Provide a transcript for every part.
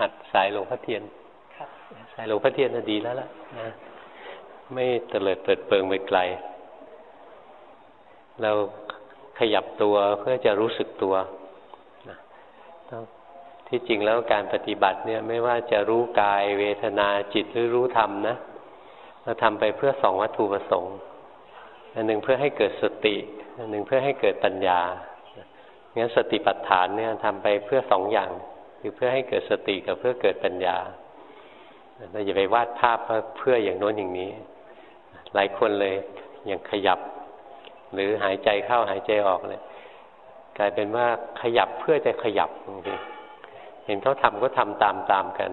หัดสายหลวงพ่อเทียนสายหลวงพ่อเทียนดีแล้วล่ะนะไม่เตลิดเปิดเปิงไปไกล เราขยับตัวเพื่อจะรู้สึกตัวที่จริงแล้วการปฏิบัติเนี่ยไม่ว่าจะรู้กายเวทนาจิตหรือรู้ธรรมนะเราทำไปเพื่อสองวัตถุประสงค์อันหนึ่งเพื่อให้เกิดสติอันหนึ่งเพื่อให้เกิดปัญญางั้นสติปัฏฐานเนี่ยทำไปเพื่อสองอย่าง คือเพื่อให้เกิดสติกับเพื่อเกิดปัญญาเราอย่าไปวาดภาพเพื่ออย่างโน้นอย่างนี้ หลายคนเลยอย่างขยับ หรือหายใจเข้าหายใจออกเลยกลายเป็นว่าขยับเพื่อจะขยับบางทีเห็นเขาทำก็ทำตามตามกัน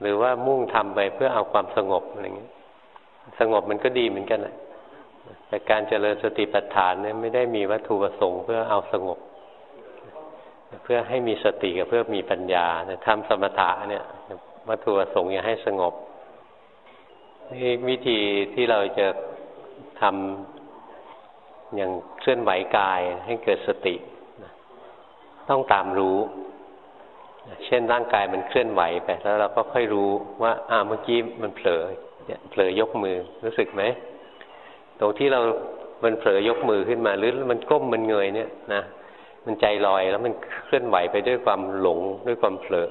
หรือว่ามุ่งทำไปเพื่อเอาความสงบอะไรเงี้ยสงบมันก็ดีเหมือนกันแหละแต่การเจริญสติปัฏฐานเนี่ยไม่ได้มีวัตถุประสงค์เพื่อเอาสงบ เพื่อให้มีสติกับเพื่อมีปัญญาทำสมถะเนี่ยวัตถุประสงค์อยากให้สงบนี่วิธีที่เราจะทำอย่างเคลื่อนไหวกายให้เกิดสติ ต้องตามรู้ เช่นร่างกายมันเคลื่อนไหวไปแล้วเราก็ค่อยรู้ว่าอ่าเมื่อกี้มันเผลอเนี่ยเผลอยกมือรู้สึกไหมตรงที่เรามันเผลอยกมือขึ้นมาหรือมันก้มมันเงยเนี่ยนะ มันใจลอยแล้วมันเคลื่อนไหวไปด้วยความหลงด้วยความเผลอ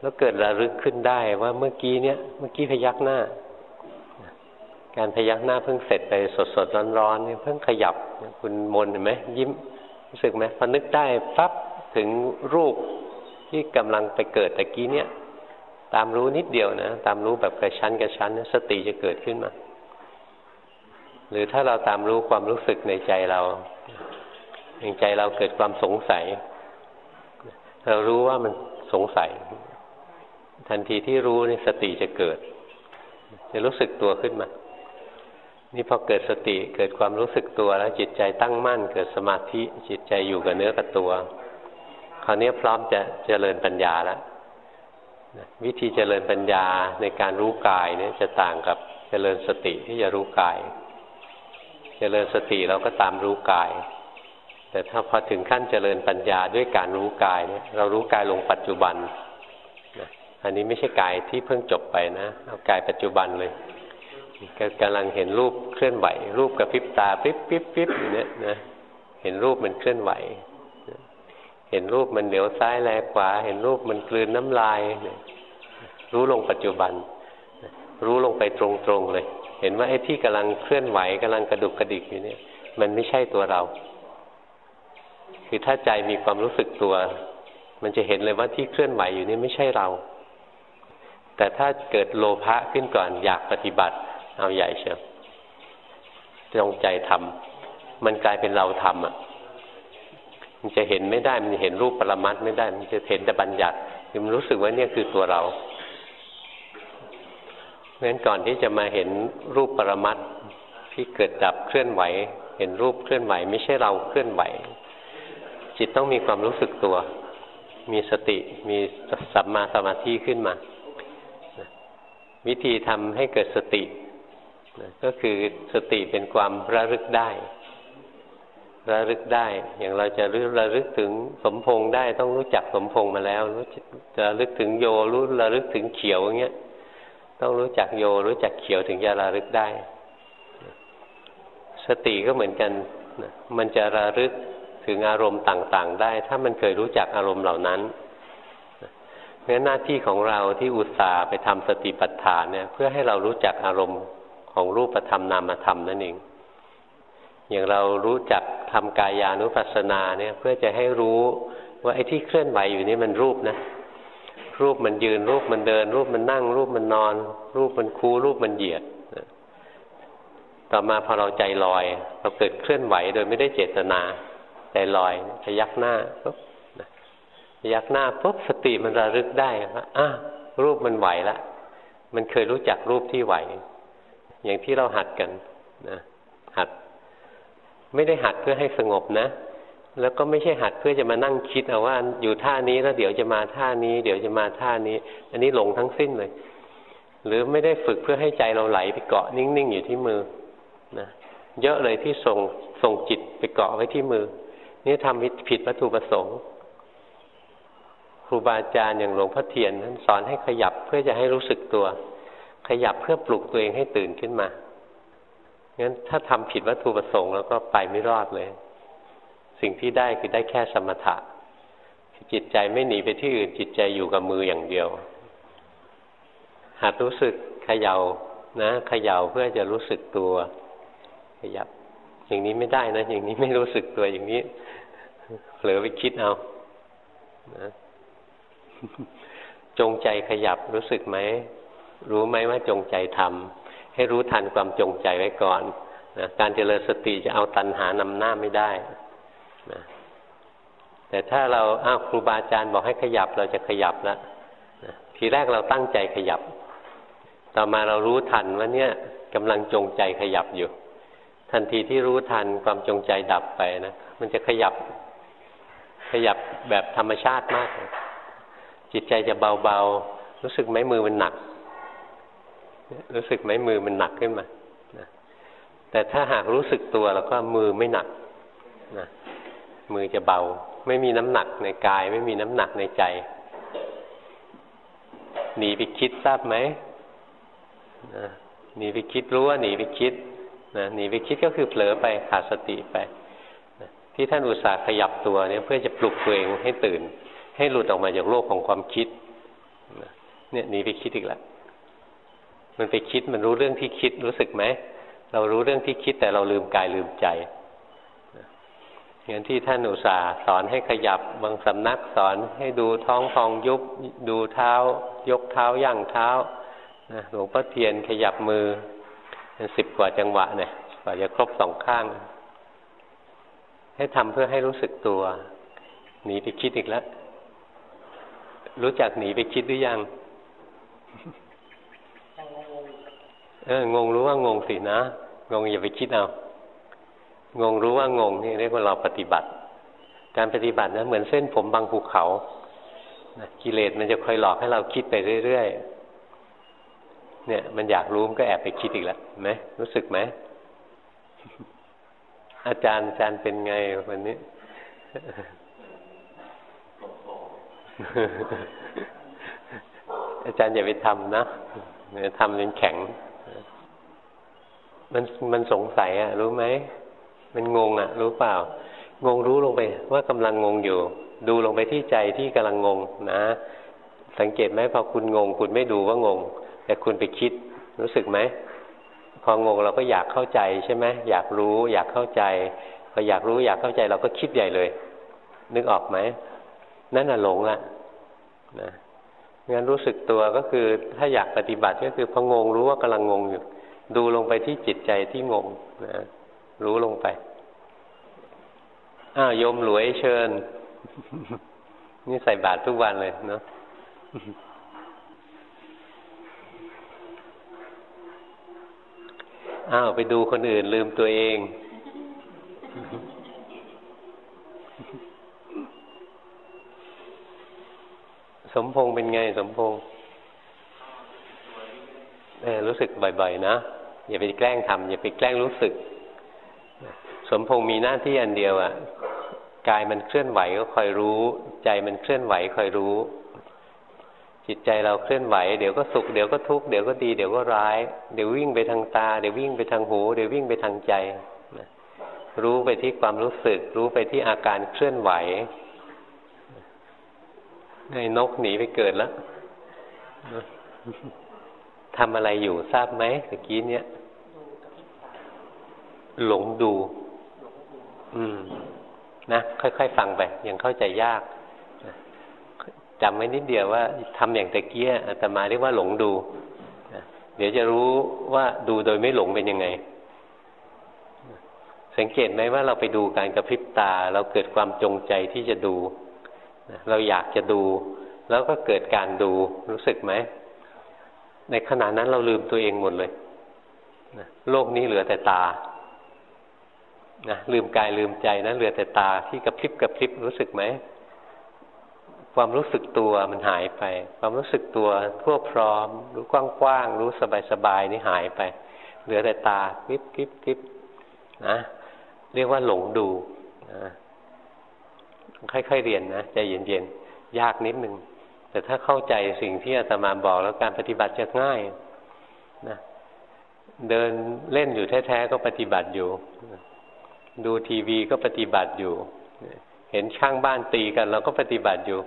แล้วเกิดระลึกขึ้นได้ว่าเมื่อกี้เนี่ยเมื่อกี้พยักหน้า การพยักหน้าเพิ่งเสร็จไปสดสดร้อนร้อนเพิ่งขยับคุณมนเห็นไหมยิ้มรู้สึกไหมพอนึกได้ปั๊บถึงรูปที่กำลังไปเกิดตะกี้เนี่ยตามรู้นิดเดียวนะ ตามรู้แบบกระชั้นกระชั้นสติจะเกิดขึ้นมา หรือถ้าเราตามรู้ความรู้สึกในใจเรา ในใจเราเกิดความสงสัย เรารู้ว่ามันสงสัย ทันทีที่รู้นี่สติจะเกิด จะรู้สึกตัวขึ้นมา นี่พอเกิดสติเกิดความรู้สึกตัวแล้วจิตใจตั้งมั่น เกิดสมาธิจิตใจอยู่กับเนื้อกับตัว คราวนี้พร้อมจะเจริญปัญญาแล้ววิธีเจริญปัญญาในการรู้กายเนี่ยจะต่างกับเจริญสติที่จะรู้กาย เจริญสติเราก็ตามรู้กาย แต่ถ้าพอถึงขั้นเจริญปัญญาด้วยการรู้กายเนี่ยเรารู้กายลงปัจจุบันนะอันนี้ไม่ใช่กายที่เพิ่งจบไปนะ เอากายปัจจุบันเลยกำลังเห็นรูปเคลื่อนไหว รูปกระพริบตาปิ๊บปิ๊บปิ๊บอย่างนี้นะเห็นรูปมันเคลื่อนไหว เห็นรูปมันเหลียวซ้ายแลขวา เห็นรูปมันกลืนน้ำลายรู้ลงปัจจุบัน รู้ลงไปตรงๆเลย เห็นว่าไอ้ที่กำลังเคลื่อนไหวกำลังกระดุกกระดิกอยู่เนี่ย มันไม่ใช่ตัวเรา คือถ้าใจมีความรู้สึกตัว มันจะเห็นเลยว่าที่เคลื่อนไหวอยู่นี่ไม่ใช่เรา แต่ถ้าเกิดโลภะขึ้นก่อนอยากปฏิบัติ เอาใหญ่เชียวจงใจทำมันกลายเป็นเราทำอะ มันจะเห็นไม่ได้ มันเห็นรูปปรมัตไม่ได้ มันจะเห็นแต่บัญญัติคือมันรู้สึกว่าเนี่ยคือตัวเราเพราะฉะนั้นก่อนที่จะมาเห็นรูปปรมัตที่เกิดดับเคลื่อนไหว เห็นรูปเคลื่อนไหว ไม่ใช่เราเคลื่อนไหว จิตต้องมีความรู้สึกตัว มีสติมีสัมมาสมาธิขึ้นมา วิธีทำให้เกิดสติ ก็คือสติเป็นความระลึกได้ระลึกได้ อย่างเราจะระลึกถึงสมพงษ์ได้ต้องรู้จักสมพงษ์มาแล้วรู้จะระลึกถึงโยรู้ระลึกถึงเขียวอย่างเงี้ย ต้องรู้จักโยรู้จักเขียวถึงจะระลึกได้ สติก็เหมือนกัน มันจะระลึก ถึงอารมณ์ต่างๆ ได้ ถ้ามันเคยรู้จักอารมณ์เหล่านั้นเพราะหน้าที่ของเราที่อุตส่าห์ไปทำสติปัฏฐานเนี่ย เพื่อให้เรารู้จักอารมณ์ของรูปธรรมนามธรรมนั่นเองอย่างเรารู้จักทำกายานุปัสสนาเนี่ย เพื่อจะให้รู้ว่าไอ้ที่เคลื่อนไหวอยู่นี่มันรูปนะ รูปมันยืนรูปมันเดิน รูปมันนั่ง รูปมันนอน รูปมันคูรูปมันเหยียดต่อมาพอเราใจลอย เราเกิดเคลื่อนไหวโดยไม่ได้เจตนา ลอยพยักหน้าปุ๊บพยักหน้าปุ๊บสติมันระลึกได้ว่าอะรูปมันไหวละมันเคยรู้จักรูปที่ไหว อย่างที่เราหัดกันนะหัด ไม่ได้หัดเพื่อให้สงบนะ แล้วก็ไม่ใช่หัดเพื่อจะมานั่งคิดเอาว่าอยู่ท่านี้แล้วเดี๋ยวจะมาท่านี้ เดี๋ยวจะมาท่านี้ อันนี้หลงทั้งสิ้นเลย หรือไม่ได้ฝึกเพื่อให้ใจเราไหลไปเกาะนิ่งๆอยู่ที่มือนะเยอะเลยที่ส่งส่งจิตไปเกาะไว้ที่มือ นี่ทำผิดวัตถุประสงค์ครูบาอาจารย์อย่างหลวงพ่อเทียนท่านสอนให้ขยับเพื่อจะให้รู้สึกตัว ขยับเพื่อปลุกตัวเองให้ตื่นขึ้นมางั้นถ้าทำผิดวัตถุประสงค์แล้วก็ไปไม่รอดเลย สิ่งที่ได้คือได้แค่สมถะ จิตใจไม่หนีไปที่อื่นจิตใจอยู่กับมืออย่างเดียว หัดรู้สึกขยา่านะเขย่าเพื่อจะรู้สึกตัว ขยับ อย่างนี้ไม่ได้นะ อย่างนี้ไม่รู้สึกตัวอย่างนี้เผลอไปคิดเอานะจงใจขยับรู้สึกไหม รู้ไหมว่าจงใจทำให้รู้ทันความจงใจไว้ก่อนนะการเจริญสติจะเอาตัณหานำหน้าไม่ได้นะแต่ถ้าเราอ้าวครูบาอาจารย์บอกให้ขยับเราจะขยับแล้วนะทีแรกเราตั้งใจขยับ ต่อมาเรารู้ทันว่าเนี่ยกำลังจงใจขยับอยู่ ทันทีที่รู้ทันความจงใจดับไปนะมันจะขยับ ขยับแบบธรรมชาติมาก จิตใจจะเบาๆ รู้สึกไหมมือมันหนัก รู้สึกไหมมือมันหนักขึ้นมาแต่ถ้าหากรู้สึกตัวแล้วก็มือไม่หนักนะมือจะเบา ไม่มีน้ำหนักในกาย ไม่มีน้ำหนักในใจหนีไปคิดทราบไหมหนีไปคิดรู้ว่าหนีไปคิด นะหนีไปคิดก็คือเผลอไปขาดสติไปที่ท่านอุตส่าห์ขยับตัวเนี่ยเพื่อจะปลุกตัวเองให้ตื่น ให้หลุดออกมาจากโลกของความคิดเนี่ยหนีไปคิดอีกแล้วมันไปคิดมันรู้เรื่องที่คิดรู้สึกไหมเรารู้เรื่องที่คิดแต่เราลืมกายลืมใจอย่างที่ท่านอุตส่าห์สอนให้ขยับบางสำนักสอนให้ดูท้องพองยุบดูเท้า ยกเท้าย่างเท้าหลวงพ่อเทียนขยับมือ เป็นสิบกว่าจังหวะเนี่ยกว่าจะครบสองข้าง ให้ทำเพื่อให้รู้สึกตัว หนีไปคิดอีกแล้ว รู้จักหนีไปคิดหรือยังเอองงรู้ว่างงสินะงงอย่าไปคิดเอางงรู้ว่างงนี่เรียกว่าเราปฏิบัติ การปฏิบัตินะเหมือนเส้นผมบางภูเขากิเลสมันจะคอยหลอกให้เราคิดไปเรื่อยๆ เนี่ยมันอยากรู้มันก็แอบไปคิดอีกแล้วไหมรู้สึกไหมอาจารย์อาจารย์เป็นไงวันนี้อาจารย์อย่าไปทำนะเนี่ยทำจนแข็ง มันมันสงสัยอะรู้ไหมมันงงอะรู้เปล่า งงรู้ลงไป ว่ากำลังงงอยู่ ดูลงไปที่ใจที่กำลังงงนะ สังเกตไหมพอคุณงง คุณไม่ดูว่างง แต่คุณไปคิดรู้สึกไหมพองงเราก็อยากเข้าใจใช่ไหมอยากรู้ อยากเข้าใจพออยากรู้อยากเข้าใจเราก็คิดใหญ่เลย นึกออกไหมนั่นน่ะหลงละนะงั้นรู้สึกตัวก็คือถ้าอยากปฏิบัติก็คือพองงรู้ว่ากำลังงงอยู่ ดูลงไปที่จิตใจที่งงนะรู้ลงไปอ้าวโยมหลวยเชิญ นี่ใส่บาตรทุกวันเลยเนาะ อ้าวไปดูคนอื่นลืมตัวเอง สมพงษ์เป็นไงสมพงษ์เออรู้สึกบ่อยๆนะ อย่าไปแกล้งทำอย่าไปแกล้งรู้สึก สมพงษ์มีหน้าที่อันเดียวอะ่ะกายมันเคลื่อนไหวก็คอยรู้ ใจมันเคลื่อนไหวคอยรู้ จิตใจเราเคลื่อนไหวเดี๋ยวก็สุขเดี๋ยวก็ทุกข์เดี๋ยวก็ดีเดี๋ยวก็ร้าย เดี๋ยววิ่งไปทางตา เดี๋ยววิ่งไปทางหู เดี๋ยววิ่งไปทางใจ รู้ไปที่ความรู้สึก รู้ไปที่อาการเคลื่อนไหวไอ้นกหนีไปเกิดแล้วทำอะไรอยู่ทราบไหมตะกี้เนี้ยหลงดู อืม นะ ค่อย ๆ ฟังไป ยังเข้าใจยาก จำไว้นิดเดียวว่าทำอย่างตะเกียอาตมาเรียกว่าหลงดู เดี๋ยวจะรู้ว่าดูโดยไม่หลงเป็นยังไง สังเกตไหมว่าเราไปดูการกระพริบตา เราเกิดความจงใจที่จะดู เราอยากจะดู แล้วก็เกิดการดูรู้สึกไหม ในขณะนั้นเราลืมตัวเองหมดเลยโลกนี้เหลือแต่ตานะลืมกายลืมใจนะเหลือแต่ตาที่กระพริบกระพริบรู้สึกไหม ความรู้สึกตัวมันหายไป ความรู้สึกตัวทั่วพร้อม รู้กว้างๆรู้สบายๆนี่หายไป เหลือแต่ตาคลิบคลิบคลิบนะเรียกว่าหลงดูนะค่อยๆเรียนนะใจเย็นๆยากนิดนึงแต่ถ้าเข้าใจสิ่งที่อาตมาบอกแล้วการปฏิบัติจะง่ายนะเดินเล่นอยู่แท้ๆก็ปฏิบัติอยู่ ดูทีวีก็ปฏิบัติอยู่ เห็นช่างบ้านตีกันเราก็ปฏิบัติอยู่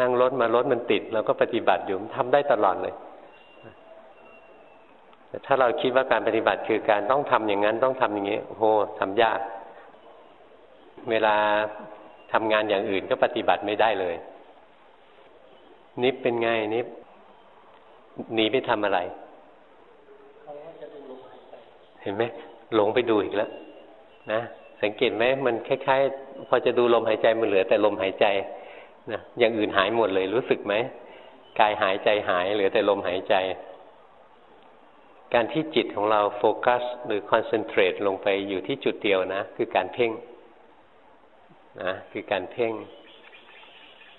นั่งรถมารถมันติดเราก็ปฏิบัติอยู่ทำได้ตลอดเลยแต่ถ้าเราคิดว่าการปฏิบัติคือการต้องทำอย่างนั้นต้องทำอย่างนี้โหทำยาก เวลาทำงานอย่างอื่นก็ปฏิบัติไม่ได้เลย นิบเป็นไงนิบหนีไปทำอะไรเห็นไหมหลงไปดูอีกแล้ว นะสังเกตไหมมันคล้ายๆ พอจะดูลมหายใจมันเหลือแต่ลมหายใจ นะอย่างอื่นหายหมดเลยรู้สึกไหมกายหายใจหายเหลือแต่ลมหายใจ การที่จิตของเราโฟกัส หรือคอนเซนเทรตลงไปอยู่ที่จุดเดียวนะ คือการเพ่งนะคือการเพ่ง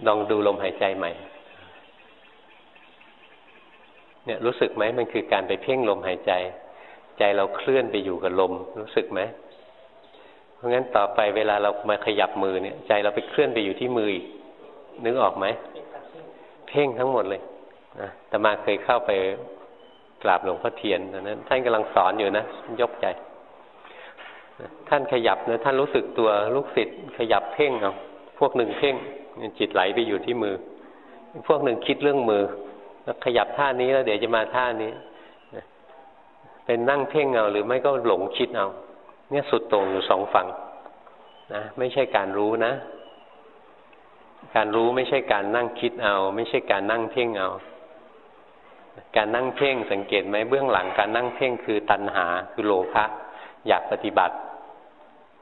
ลองดูลมหายใจใหม่ เนี่ยรู้สึกไหมมันคือการไปเพ่งลมหายใจ ใจเราเคลื่อนไปอยู่กับลม รู้สึกไหมเพราะงั้นต่อไปเวลาเรามาขยับมือเนี่ย ใจเราไปเคลื่อนไปอยู่ที่มืออีก นึกออกไหม เพ่งทั้งหมดเลยนะแต่มาเคยเข้าไปกราบหลวงพ่อเทียนตอนนั้น ท่านกำลังสอนอยู่นะยกใจ ท่านขยับนะท่านรู้สึกตัวลูกศิษย์ขยับเพ่งเอาพวกหนึ่งเพ่งจิตไหลไปอยู่ที่มือ พวกหนึ่งคิดเรื่องมือ แล้วขยับท่านี้แล้วเดี๋ยวจะมาท่านี้เป็นนั่งเพ่งเอาหรือไม่ก็หลงคิดเอา เนี่ยสุดตรงอยู่สองฝั่งนะไม่ใช่การรู้นะ การรู้ไม่ใช่การนั่งคิดเอา ไม่ใช่การนั่งเพ่งเอา การนั่งเพ่งสังเกตไหมเบื้องหลังการนั่งเพ่งคือตัณหาคือโลภะอยากปฏิบัติ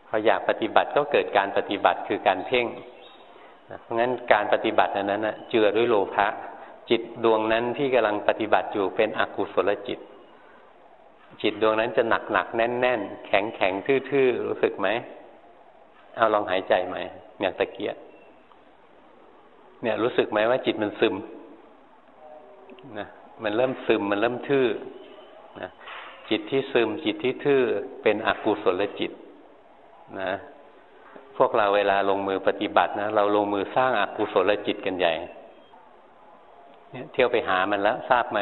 พออยากปฏิบัติก็เกิดการปฏิบัติคือการเพ่งเพราะงั้นการปฏิบัตินั้นนะเจือด้วยโลภะจิตดวงนั้นที่กำลังปฏิบัติอยู่เป็นอกุศลจิต จิตดวงนั้นจะหนักหนักแน่นแน่นแข็งแข็งทื่อๆรู้สึกไหมเอาลองหายใจไหมอย่างตะเกียบ เนี่ยรู้สึกไหมว่าจิตมันซึมนะมันเริ่มซึมมันเริ่มทื่อนะจิตที่ซึมจิตที่ทื่อเป็นอกุศลจิตนะพวกเราเวลาลงมือปฏิบัตินะเราลงมือสร้างอากุศลจิตกันใหญ่ เนี่ยเที่ยวไปหามันแล้วทราบไหม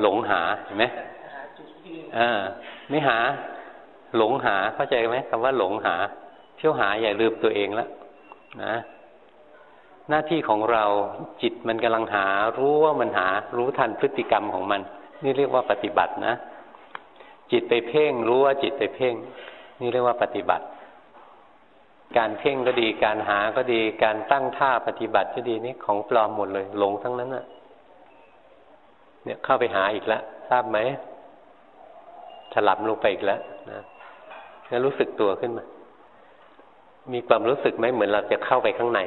หลงหาเห็นไหมอ่าไม่หา หลงหาเข้าใจไหมคำว่าหลงหา เที่ยวหาอย่าลืมตัวเองแล้วนะ หน้าที่ของเราจิตมันกำลังหา รู้ว่ามันหา รู้ทันพฤติกรรมของมัน นี่เรียกว่าปฏิบัตินะ จิตไปเพ่ง รู้ว่าจิตไปเพ่ง นี่เรียกว่าปฏิบัติ การเพ่งก็ดี การหาก็ดี การตั้งท่าปฏิบัติก็ดีนี่ของปลอมหมดเลย หลงทั้งนั้นน่ะ เนี่ยเข้าไปหาอีกแล้วทราบไหมถลับลงไปอีกแล้วนะแล้วรู้สึกตัวขึ้นมา มีความรู้สึกไหมเหมือนเราจะเข้าไปข้างใน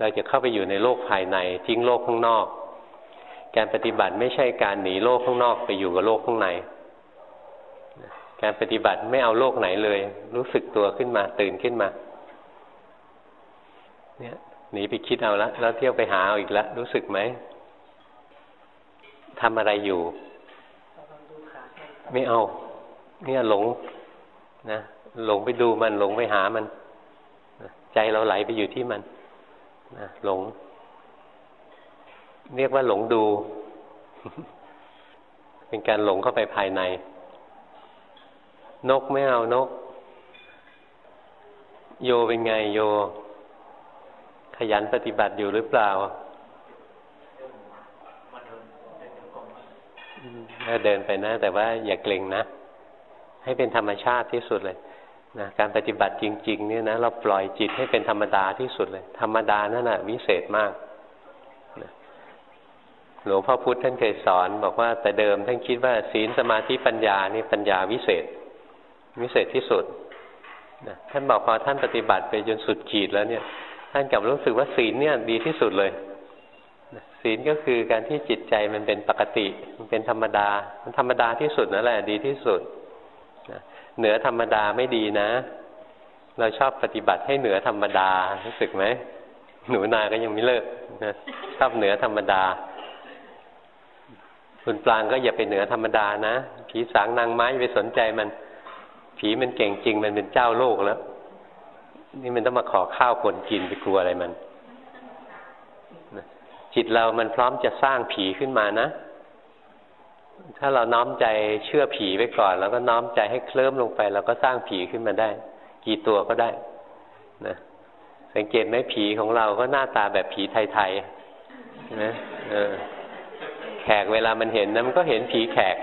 เราจะเข้าไปอยู่ในโลกภายในทิ้งโลกข้างนอก การปฏิบัติไม่ใช่การหนีโลกข้างนอกไปอยู่กับโลกข้างใน การปฏิบัติไม่เอาโลกไหนเลย รู้สึกตัวขึ้นมาตื่นขึ้นมา เนี่ยหนีไปคิดเอาละแล้วเที่ยวไปหาเอาอีกล้วรู้สึกไหมทำอะไรอยู่ ไม่เอา เนี่ยหลงนะหลงไปดูมันหลงไปหามัน ใจเราไหลไปอยู่ที่มัน นะหลง เรียกว่าหลงดู เป็นการหลงเข้าไปภายใน นกไม่เอานก โยเป็นไงโย ขยันปฏิบัติอยู่หรือเปล่าเดินไปนะ แต่ว่าอย่าเกรงนะ ให้เป็นธรรมชาติที่สุดเลย นะการปฏิบัติจริง ๆ เนี่ยนะเราปล่อยจิตให้เป็นธรรมดาที่สุดเลย ธรรมดานั่นแหะวิเศษมากนะหลวงพ่อพุธท่านเคยสอน บอกว่าแต่เดิมท่านคิดว่าศีลสมาธิปัญญานี่ปัญญาวิเศษ วิเศษที่สุดนะท่านบอกพอท่านปฏิบัติไปจนสุดขีดแล้วเนี่ย ท่านกลับรู้สึกว่าศีลเนี่ยดีที่สุดเลยศีลก็คือการที่จิตใจมันเป็นปกติ มันเป็นธรรมดา มันธรรมดาที่สุดนั่นแหละดีที่สุด เหนือธรรมดาไม่ดีนะ เราชอบปฏิบัติให้เหนือธรรมดารู้สึกไหมหนูนาก็ยังไม่เลิกนะชอบเหนือธรรมดา คุณปลางก็อย่าไปเหนือธรรมดานะผีสางนางไม้ไปสนใจมัน ผีมันเก่งจริงมันเป็นเจ้าโลกแล้วนี่มันต้องมาขอข้าวคนกินไปกลัวอะไรมันจิตเรามันพร้อมจะสร้างผีขึ้นมานะ ถ้าเราน้อมใจเชื่อผีไปก่อน แล้วก็น้อมใจให้เคลิ้มลงไปเราก็สร้างผีขึ้นมาได้ กี่ตัวก็ได้นะสังเกตไหมผีของเราก็หน้าตาแบบผีไทยๆนะเออแขกเวลามันเห็นนะมันก็เห็นผีแขก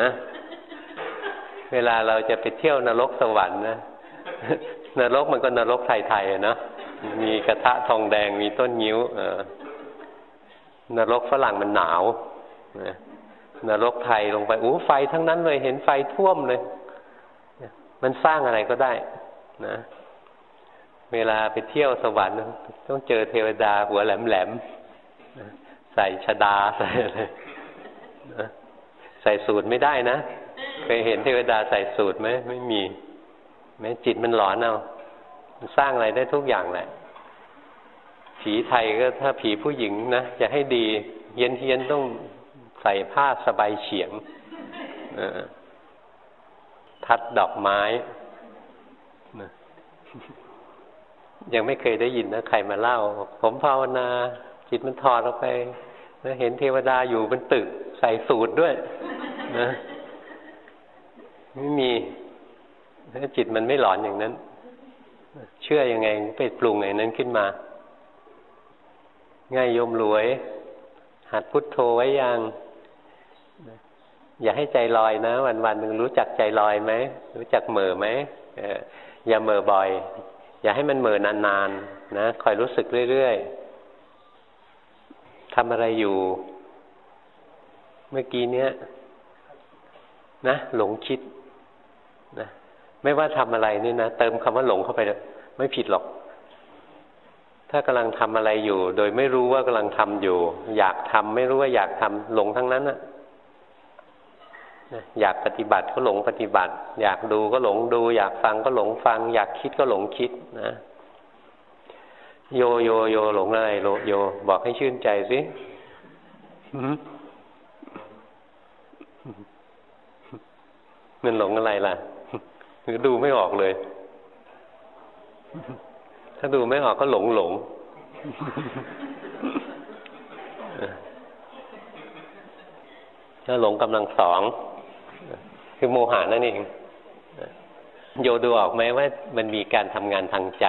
นะ เวลาเราจะไปเที่ยวนรกสวรรค์นะนรกมันก็นรกไทยๆนะมีกระทะทองแดงมีต้นงิ้ว เออนรกฝรั่งมันหนาวนะ นรกไทยลงไปโอ้ไฟทั้งนั้นเลยเห็นไฟท่วมเลย มันสร้างอะไรก็ได้ นะเวลาไปเที่ยวสวรรค์ต้องเจอเทวดาหัวแหลมๆใส่ชดาใส่อะไรใส่สูตรไม่ได้นะเคยเห็นเทวดาใส่สูตรไหมไม่มีแม้จิตมันหลอนเอามันสร้างอะไรได้ทุกอย่างแหละ ผีไทยก็ถ้าผีผู้หญิงนะจะให้ดี เย็นเทียนต้อง ใส่ผ้าสบายเฉียงทัดดอกไม้ยังไม่เคยได้ยินนะใครมาเล่า ผมภาวนา จิตมันถอดออกไปนะเห็นเทวดาอยู่บนตึก ใส่สูตรด้วย นะ ไม่มีถ้าจิตมันไม่หลอนอย่างนั้น เชื่อยังไงไปปรุงอย่างนั้นขึ้นมา ง่ายโยมรวย หัดพุทโธไว้ยัง อย่าให้ใจลอยนะ วันวันหนึ่งรู้จักใจลอยไหมรู้จักเหม่อไหมอย่าเหม่อบ่อย อย่าให้มันเหม่อนานๆนะคอยรู้สึกเรื่อยๆทำอะไรอยู่ เมื่อกี้เนี้ยนะหลงคิดนะไม่ว่าทำอะไรนี่นะเติมคำว่าหลงเข้าไปไม่ผิดหรอก ถ้ากำลังทำอะไรอยู่ โดยไม่รู้ว่ากำลังทำอยู่ อยากทำไม่รู้ว่าอยากทำหลงทั้งนั้นอะ อยากปฏิบัติก็หลงปฏิบัติ อยากดูก็หลงดู อยากฟังก็หลงฟัง อยากคิดก็หลงคิดนะโยโยโยหลงอะไรโลโย บอกให้ชื่นใจสิมันหลงอะไรล่ะหรือดูไม่ออกเลย ถ้าดูไม่ออกก็หลงหลงก็หลงกำลังสอง คือโมหานั่นเอง โยดูออกไหมว่ามันมีการทำงานทางใจ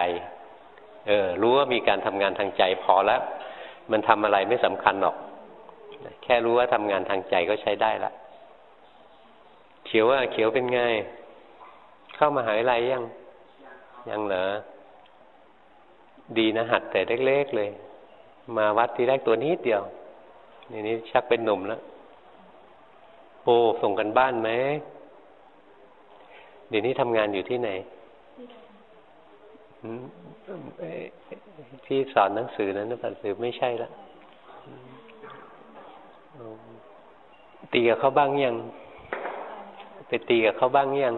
เออ รู้ว่ามีการทำงานทางใจพอแล้ว มันทำอะไรไม่สำคัญหรอก แค่รู้ว่าทำงานทางใจก็ใช้ได้ละเขียวว่าเขียวเป็นไง เข้ามาหาอะไรยัง ยังเหรอ ดีนะหัดแต่เล็กๆเลย มาวัดที่แรกตัวนิดเดียวนี่นี่ชักเป็นหนุ่มแล้วโอ้ส่งกันบ้านไหม เดี๋ยวนี้ทำงานอยู่ที่ไหน ที่สอนหนังสือนั้นนะหรือไม่ใช่ละตีกับเขาบ้างยัง ไปตีกับเขาบ้างยัง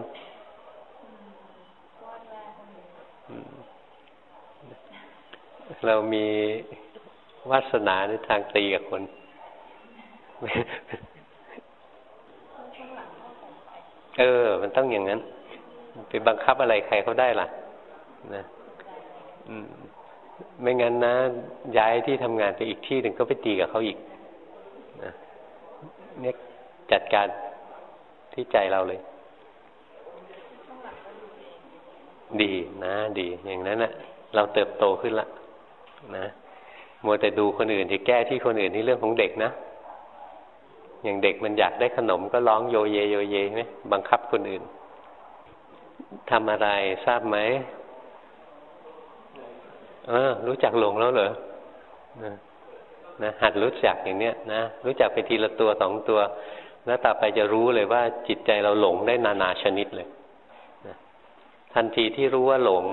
เรามีวาสนาในทางตีกับคนเออ มันต้องอย่างนั้น ไปบังคับอะไรใครเขาได้ล่ะ นะไม่งั้นนะ ย้ายที่ทำงานไปอีกที่หนึ่งก็ไปตีกับเขาอีกนะเนี่ยจัดการที่ใจเราเลย ดีนะ ดี อย่างนั้นนะเราเติบโตขึ้นละนะมัวแต่ดูคนอื่นที่แก้ที่คนอื่นนี่เรื่องของเด็กนะอย่างเด็กมันอยากได้ขนมก็ร้องโยเยโยเยไหมบังคับคนอื่น ทำอะไรทราบไหมเออ รู้จักหลงแล้วเหรอนะหัดรู้จักอย่างเนี้ยนะรู้จักไปทีละตัวสองตัว แล้วต่อไปจะรู้เลยว่าจิตใจเราหลงได้นานาชนิดเลยนะทันทีที่รู้ว่าหลง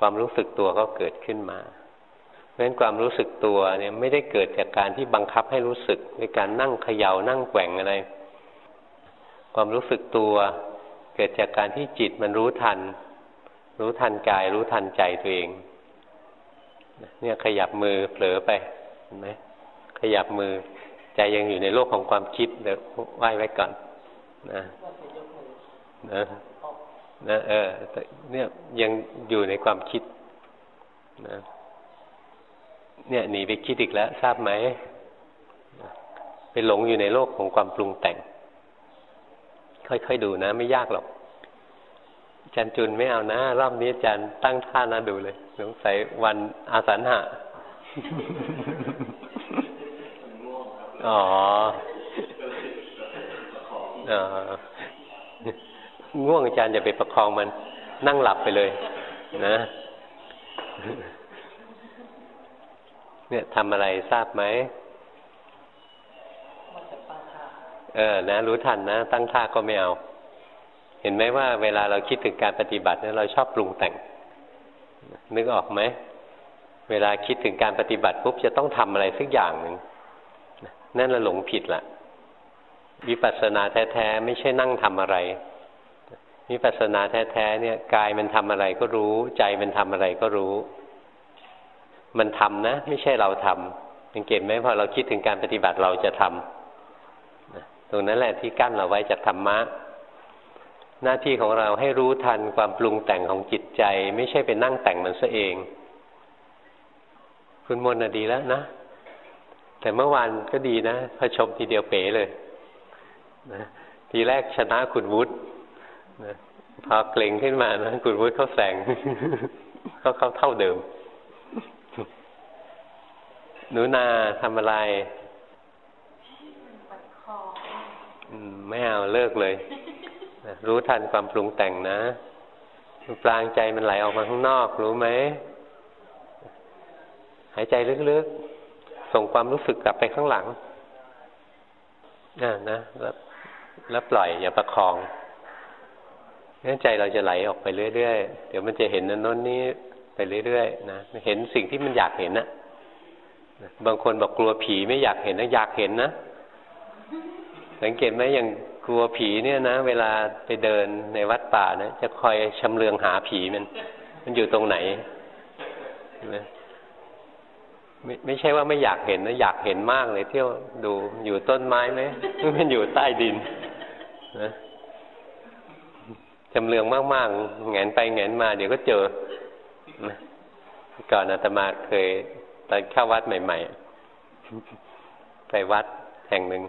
ความรู้สึกตัวก็เกิดขึ้นมาเพราะฉะนั้นความรู้สึกตัวเนี่ยไม่ได้เกิดจากการที่บังคับให้รู้สึกในการนั่งเขยา่านั่งแกว่งอะไร ความรู้สึกตัว เกิดจากการที่จิตมันรู้ทัน รู้ทันกาย รู้ทันใจตัวเอง เนี่ยขยับมือเผลอไปเห็นไหมขยับมือใจยังอยู่ในโลกของความคิดเดี๋ยวไหว้ไว้ก่อนนะนะนะเออเนี่ยยังอยู่ในความคิดนะเนี่ยหนีไปคิดอีกแล้ว ทราบไหมไปหลงอยู่ในโลกของความปรุงแต่ง ค่อยๆดูนะ ไม่ยากหรอกจันจุนไม่เอานะรอบนี้จันตั้งท่านะดูเลยสงสัยวันอาสันหะอ๋อง่วงอาจารย์อย่าไปประคองมัน นั่งหลับไปเลย นะ เนี่ยทำอะไรทราบไหม เออนะ รู้ทันนะ ตั้งท่าก็ไม่เอา เห็นไหมว่าเวลาเราคิดถึงการปฏิบัติเนี่ยเราชอบปรุงแต่ง นึกออกไหมเวลาคิดถึงการปฏิบัติปุ๊บจะต้องทำอะไรสักอย่างหนึ่งนั่นเราหลงผิดละวิปัสสนาแท้ๆไม่ใช่นั่งทำอะไรวิปัสสนาแท้ๆเนี่ยกายมันทำอะไรก็รู้ ใจมันทำอะไรก็รู้ มันทำนะ ไม่ใช่เราทำสังเกตไหมพอเราคิดถึงการปฏิบัติเราจะทำ ตรงนั้นแหละที่กั้นเราไว้จากธรรมะ หน้าที่ของเราให้รู้ทันความปรุงแต่งของจิตใจ ไม่ใช่ไปนั่งแต่งมันซะเอง คุณมนต์ดีแล้วนะ แต่เมื่อวานก็ดีนะพอชมทีเดียวเป๋เลยนะทีแรกชนะคุณวุฒินะพอเกรงขึ้นมานะคุณวุฒิเขาแสงเขาเขาเท่าเดิมหนูนาทำอะไร ไม่เอาเลิกเลย รู้ทันความปรุงแต่งนะปลางใจมันไหลออกมาข้างนอก รู้ไหม หายใจลึกๆ ส่งความรู้สึกกลับไปข้างหลังอ่านะแล้วแล้วปล่อยอย่าประคองงั้นใจเราจะไหลออกไปเรื่อยๆ เดี๋ยวมันจะเห็นนั้นน้นนี้ไปเรื่อยๆ นะ เห็นสิ่งที่มันอยากเห็นนะ บางคนบอกกลัวผีไม่อยากเห็นนะอยากเห็นนะ สังเกตไหมอย่างกลัวผีเนี่ยนะ เวลาไปเดินในวัดป่านะจะคอยชำเลืองหาผีมัน มันอยู่ตรงไหนนะไม่ไม่ใช่ว่าไม่อยากเห็นนะอยากเห็นมากเลย เที่ยวดูอยู่ต้นไม้ไหมมันอยู่ใต้ดินนะจำเรืองมากๆแงนไปแงนมา เดี๋ยวก็เจอก่อนอาตมาเคยตอนเข้าวัดใหม่ ๆ ไปวัดแห่งหนึ่ง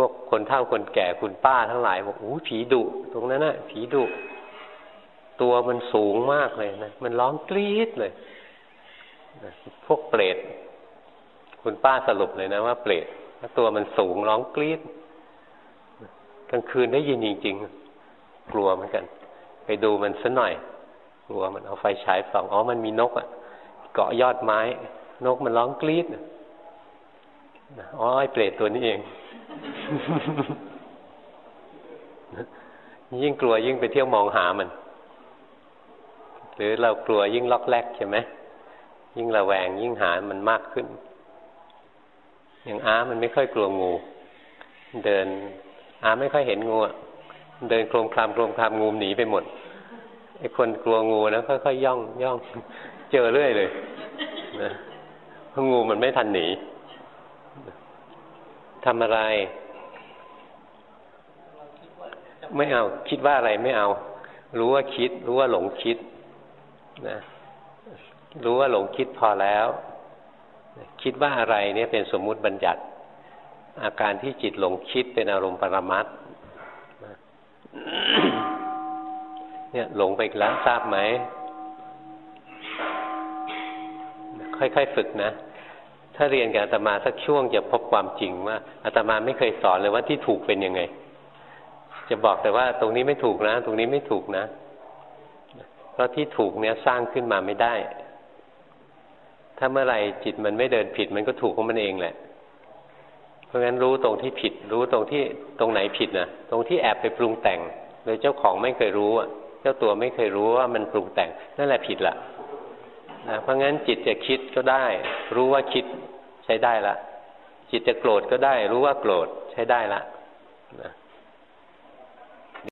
วกคนเฒ่าคนแก่คุณป้าทั้งหลายบอกโอ้ผีดุตรงนั้นน่ะ ผีดุ ตัวมันสูงมากเลยนะมันร้องกรี๊ดเลยพวกเปรตคุณป้าสรุปเลยนะว่าเปรตตัวมันสูงร้องกรี๊ดกลางคืนได้ยินจริงๆ กลัวเหมือนกัน ไปดูมันสัหน่อย กลัวมันเอาไฟฉายส่องอ๋อมันมีนกอะ่ะ เกาะยอดไม้ นกมันร้องกรี๊ดอ๋อไอ้เปรตตัวนี้เอง ยิ่งกลัวยิ่งไปเที่ยวมองหามัน หรือเรากลัวยิ่งล็อกแรกใช่ไหมยิ่งระแวงยิ่งหามันมากขึ้น อย่างอามันไม่ค่อยกลัวงู เดินอาไม่ค่อยเห็นงูเดินโครมคลามโครมคลามงูหนีไปหมดไอ้คนกลัวงูนะค่อยๆยย่องย่อง เจอเรื่อยเลยนะเพราะงูมันไม่ทันหนี ทำอะไร ไม่เอา คิดว่าอะไรไม่เอา รู้ว่าคิด รู้ว่าหลงคิดนะรู้ว่าหลงคิดพอแล้ว คิดว่าอะไรเนี่ยเป็นสมมุติบัญญัติ อาการที่จิตหลงคิดเป็นอารมณ์ปรมัตเนี่ยหลงไปอีกแล้วทราบไหม ค่อยๆฝึกนะ ถ้าเรียนกับอาตมาสักช่วงจะพบความจริงว่าอาตมาไม่เคยสอนเลยว่าที่ถูกเป็นยังไง จะบอกแต่ว่าตรงนี้ไม่ถูกนะ ตรงนี้ไม่ถูกนะ เพราะที่ถูกเนี้ยสร้างขึ้นมาไม่ได้ ถ้าเมื่อไหร่จิตมันไม่เดินผิด มันก็ถูกของมันเองแหละ เพราะงั้นรู้ตรงที่ผิด รู้ตรงที่ตรงไหนผิดนะตรงที่แอบไปปรุงแต่งโดยเจ้าของไม่เคยรู้อะเจ้าตัวไม่เคยรู้ว่ามันปรุงแต่งนั่นแหละผิดละนะเพราะงั้นจิตจะคิดก็ได้ รู้ว่าคิด ใช้ได้ละจิตจะโกรธก็ได้ รู้ว่าโกรธใช้ได้ละนะ